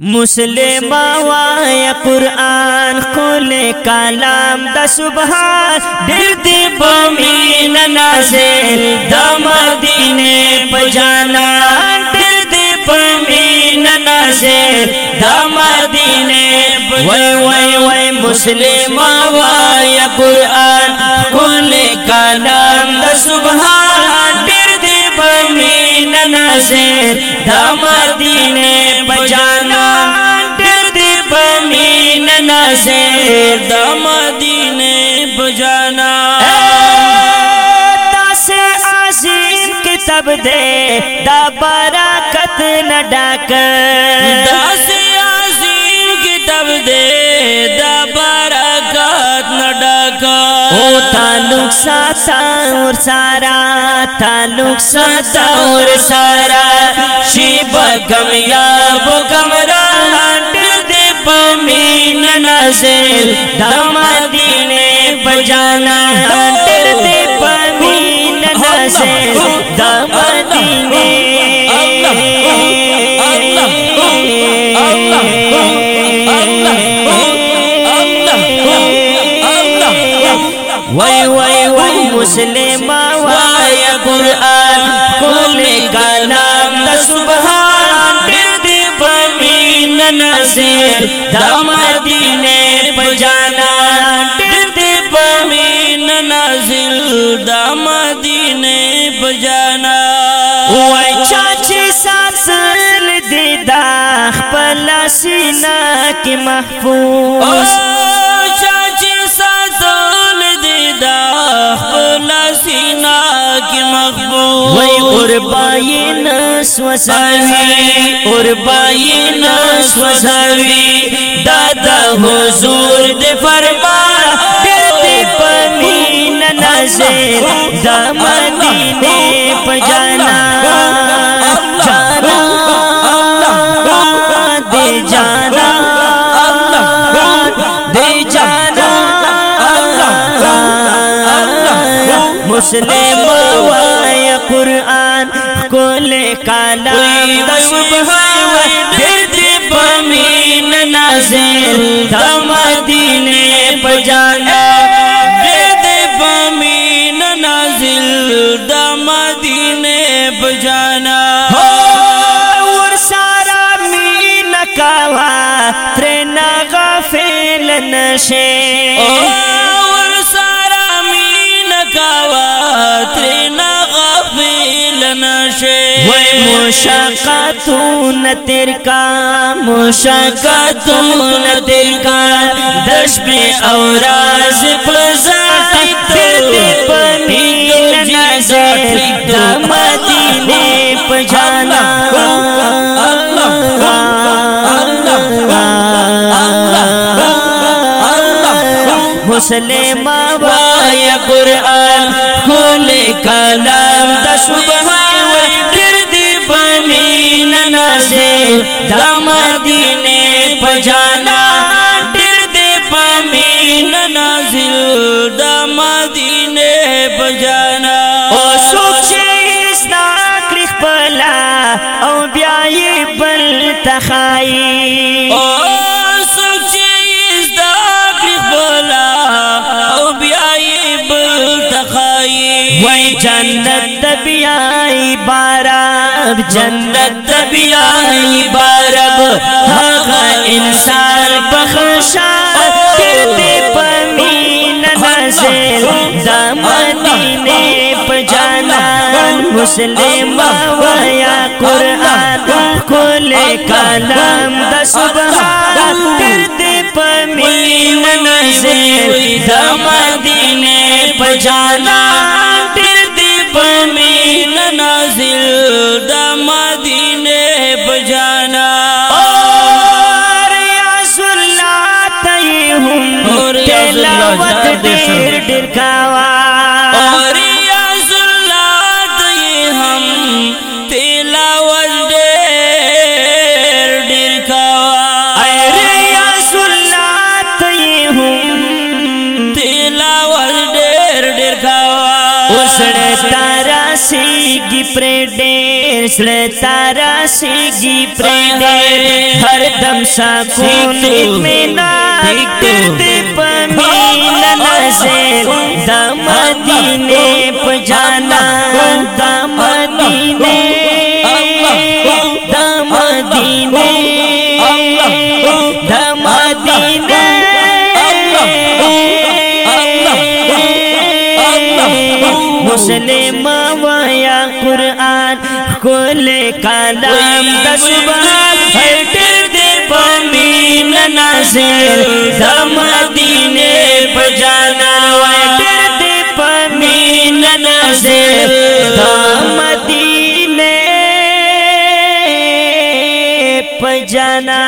مسلم وای قرآن قول کلام د سبحان ډیر دی بمین نازل د مدینه پجانا ډیر دی بمین نازل د مدینه وای وای وای مسلم وای قرآن بجانا۔ سے عظیم کتاب دے دا برکت نہ ڈاک۔ دا سے عظیم کتاب دے دا برکت نہ ڈاک۔ او تعلق ساتا اور سارا تعلق ساتا اور سارا۔ شیب کمیاب کمران پمین نظر دم دینے بجانا دا مدینه پجانا ډېر دې پمین نازل دا مدینه پجانا وای چا چې ساسل دې دا خپل سینا کې محفوظ چا چې ساسل دې دا خپل سینا کې محفوظ وای قربای نس وسوي قربای نس وسوي حضور دے فرما دے پمین نظر دا مدینے پجانا جانا۔ دے جانا دے جانا۔ مسلم وای قرآن کل کلام دا سبحان پمین نازل دا مدینے پجانا دی پمین نازل دا مدینے پجانا اور سارا مین کوا ترنا غفل نشے۔ اور سارا مین کوا ترنا نشي وای مشقاتو نتر کا مشقاتو نتر کا۔ دش به او راز پزای ته پنی نظر د مدینه پجانا الله الله الله مسلمہ وای قران کول کلام د سبحان نازل دا مدینے پجانا گردی بمین نازل دا مدینے پجانا او سوچے بلا او بیائی بل تخائی۔ او سوچے بیائی بل تخائی۔ وی جنت تبیائی بارب جنت تبیائی بارب ہاں انسان بخشا۔ کرتے پمین نزل دا مدینے پجانا مسلم ویا قرآن کل کلام دا سبحان۔ کرتے پمین نزل دا مدینے پجانا اسڑ تارا سیگی پر ڈیر سڑ تارا سیگی پر ڈیر۔ ہر دم سکون ٹھیک تو، اطمینان پمین نصیر دا مدینے مسلم وایا قرآن کل کلام دسبا ہٹر دے پامین ناصر دا مدینے پجانا ہٹر دے پامین ناصر دا مدینے پجانا